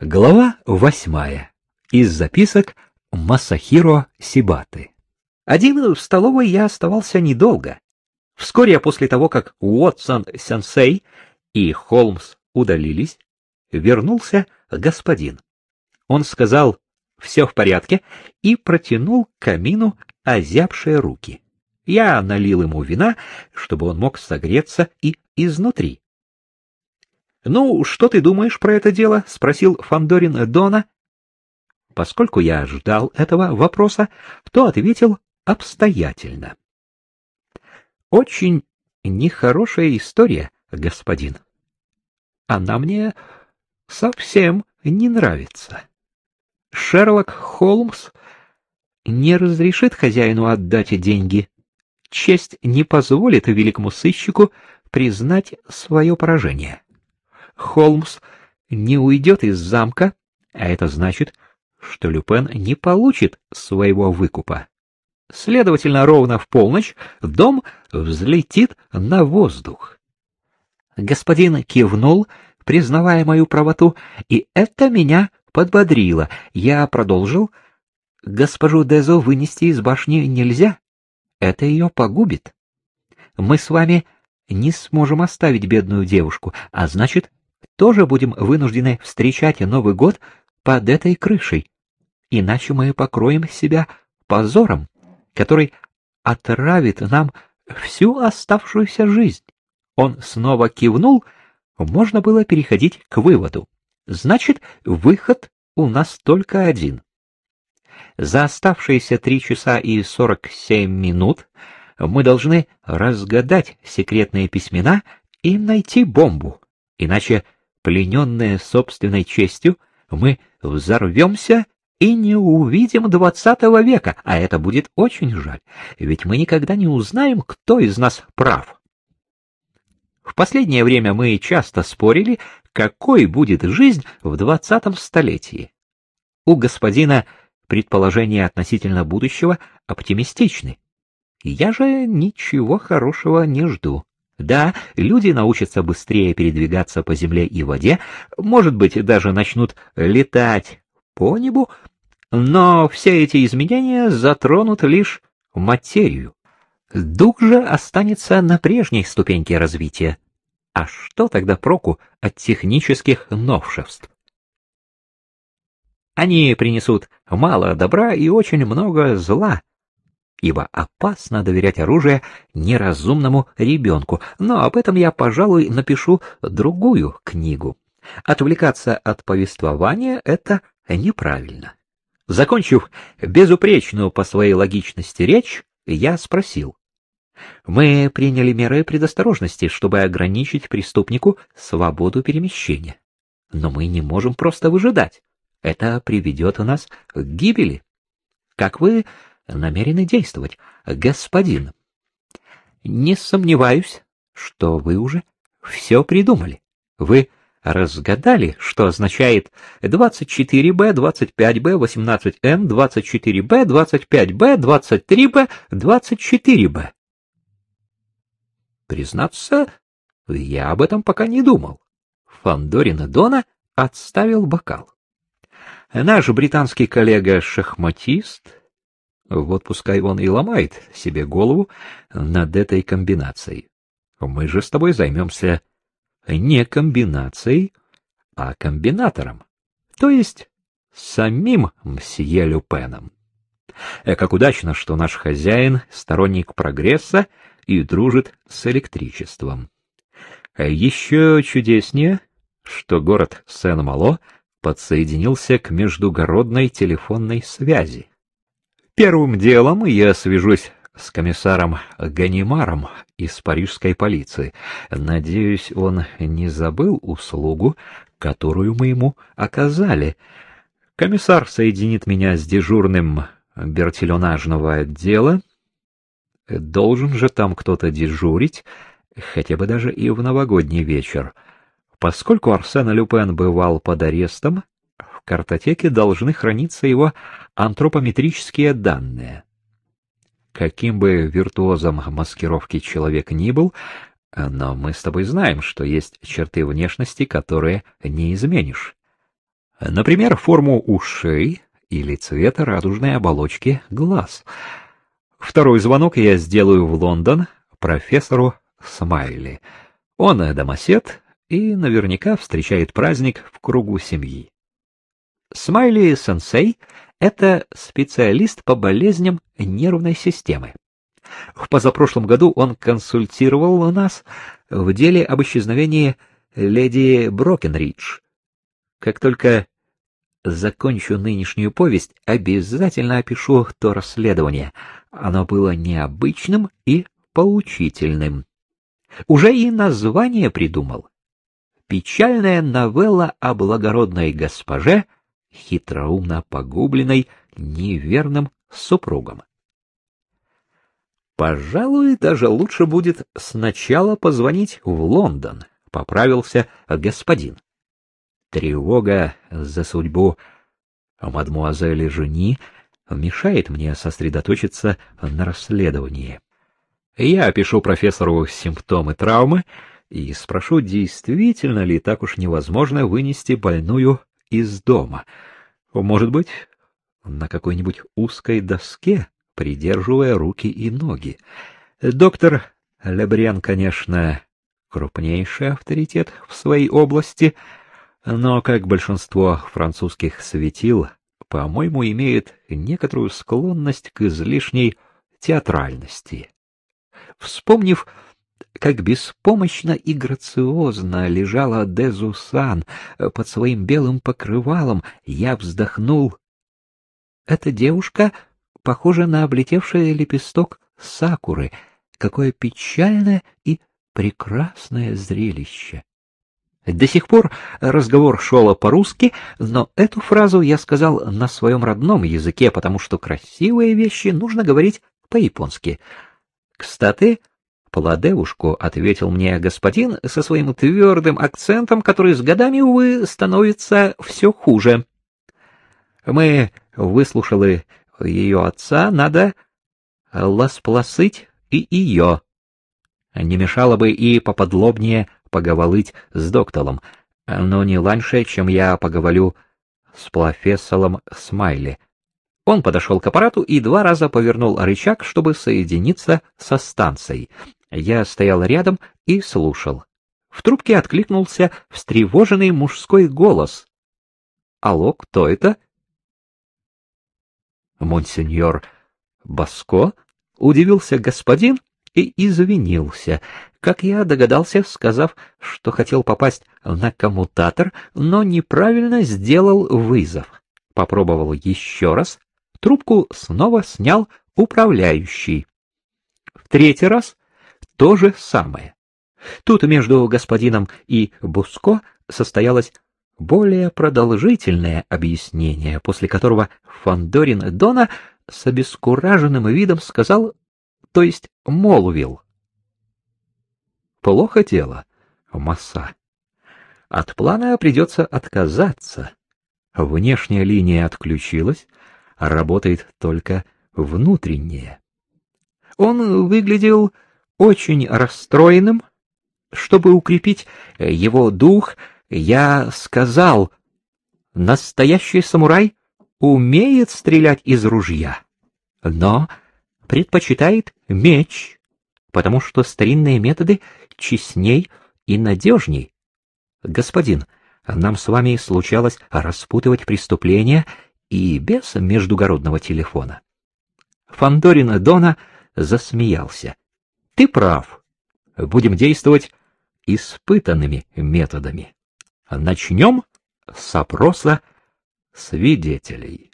Глава восьмая. Из записок Масахиро Сибаты. Один в столовой я оставался недолго. Вскоре после того, как Уотсон-сенсей и Холмс удалились, вернулся господин. Он сказал «все в порядке» и протянул к камину озябшие руки. Я налил ему вина, чтобы он мог согреться и изнутри. — Ну, что ты думаешь про это дело? — спросил Фандорин Дона. Поскольку я ждал этого вопроса, то ответил обстоятельно. — Очень нехорошая история, господин. Она мне совсем не нравится. Шерлок Холмс не разрешит хозяину отдать деньги. Честь не позволит великому сыщику признать свое поражение. Холмс не уйдет из замка, а это значит, что Люпен не получит своего выкупа. Следовательно, ровно в полночь дом взлетит на воздух. Господин кивнул, признавая мою правоту, и это меня подбодрило. Я продолжил. Госпожу Дезо вынести из башни нельзя. Это ее погубит. Мы с вами не сможем оставить бедную девушку, а значит, тоже будем вынуждены встречать Новый год под этой крышей. Иначе мы покроем себя позором, который отравит нам всю оставшуюся жизнь. Он снова кивнул, можно было переходить к выводу. Значит, выход у нас только один. За оставшиеся три часа и сорок семь минут мы должны разгадать секретные письмена и найти бомбу, иначе, плененные собственной честью, мы взорвемся и не увидим двадцатого века, а это будет очень жаль, ведь мы никогда не узнаем, кто из нас прав. В последнее время мы часто спорили, какой будет жизнь в двадцатом столетии. У господина предположения относительно будущего оптимистичны. Я же ничего хорошего не жду. Да, люди научатся быстрее передвигаться по земле и воде, может быть, даже начнут летать по небу, но все эти изменения затронут лишь материю. Дух же останется на прежней ступеньке развития. А что тогда проку от технических новшеств? Они принесут мало добра и очень много зла, ибо опасно доверять оружие неразумному ребенку, но об этом я, пожалуй, напишу другую книгу. Отвлекаться от повествования — это неправильно. Закончив безупречную по своей логичности речь, я спросил. Мы приняли меры предосторожности, чтобы ограничить преступнику свободу перемещения. Но мы не можем просто выжидать. Это приведет нас к гибели. Как вы намерены действовать, господин? Не сомневаюсь, что вы уже все придумали. Вы разгадали, что означает 24Б, 25Б, 18Н, 24Б, 25Б, 23Б, 24Б. Признаться, я об этом пока не думал. Фандорина Дона отставил бокал. Наш британский коллега-шахматист, вот пускай он и ломает себе голову над этой комбинацией. Мы же с тобой займемся не комбинацией, а комбинатором, то есть самим мсье Люпеном. Э, как удачно, что наш хозяин — сторонник прогресса и дружит с электричеством. Э, еще чудеснее, что город Сен-Мало подсоединился к междугородной телефонной связи. Первым делом я свяжусь с комиссаром Ганимаром из парижской полиции. Надеюсь, он не забыл услугу, которую мы ему оказали. Комиссар соединит меня с дежурным бертеленажного отдела. Должен же там кто-то дежурить, хотя бы даже и в новогодний вечер. Поскольку Арсен Люпен бывал под арестом, картотеке должны храниться его антропометрические данные. Каким бы виртуозом маскировки человек ни был, но мы с тобой знаем, что есть черты внешности, которые не изменишь. Например, форму ушей или цвета радужной оболочки глаз. Второй звонок я сделаю в Лондон профессору Смайли. Он домосед и наверняка встречает праздник в кругу семьи. Смайли-сенсей — это специалист по болезням нервной системы. В позапрошлом году он консультировал нас в деле об исчезновении леди Брокенридж. Как только закончу нынешнюю повесть, обязательно опишу то расследование. Оно было необычным и поучительным. Уже и название придумал. Печальная новелла о благородной госпоже, хитроумно погубленной неверным супругом. Пожалуй, даже лучше будет сначала позвонить в Лондон, поправился господин. Тревога за судьбу мадмуазели Жени мешает мне сосредоточиться на расследовании. Я опишу профессору симптомы травмы и спрошу, действительно ли так уж невозможно вынести больную из дома. Может быть, на какой-нибудь узкой доске, придерживая руки и ноги. Доктор Лебрен, конечно, крупнейший авторитет в своей области, но, как большинство французских светил, по-моему, имеет некоторую склонность к излишней театральности. Вспомнив, как беспомощно и грациозно лежала Дезусан под своим белым покрывалом, я вздохнул. Эта девушка похожа на облетевший лепесток сакуры. Какое печальное и прекрасное зрелище! До сих пор разговор шел по-русски, но эту фразу я сказал на своем родном языке, потому что красивые вещи нужно говорить по-японски. Кстати, Поладевушку ответил мне господин со своим твердым акцентом, который с годами, увы, становится все хуже. Мы выслушали ее отца, надо ласпласыть и ее. Не мешало бы и поподлобнее поговорить с доктором, но не ланьше, чем я поговорю с профессором Смайли. Он подошел к аппарату и два раза повернул рычаг, чтобы соединиться со станцией. Я стоял рядом и слушал. В трубке откликнулся встревоженный мужской голос. «Алло, кто это?» «Монсеньор Баско?» — удивился господин и извинился, как я догадался, сказав, что хотел попасть на коммутатор, но неправильно сделал вызов. Попробовал еще раз, трубку снова снял управляющий. В третий раз то же самое. Тут между господином и Буско состоялось более продолжительное объяснение, после которого Фандорин Дона с обескураженным видом сказал, то есть молвил. Плохо дело, масса. От плана придется отказаться. Внешняя линия отключилась, работает только внутренняя. Он выглядел очень расстроенным. Чтобы укрепить его дух, я сказал, настоящий самурай умеет стрелять из ружья, но предпочитает меч потому что старинные методы честней и надежней. Господин, нам с вами случалось распутывать преступления и без междугородного телефона. Фандорин Дона засмеялся. Ты прав. Будем действовать испытанными методами. Начнем с опроса свидетелей.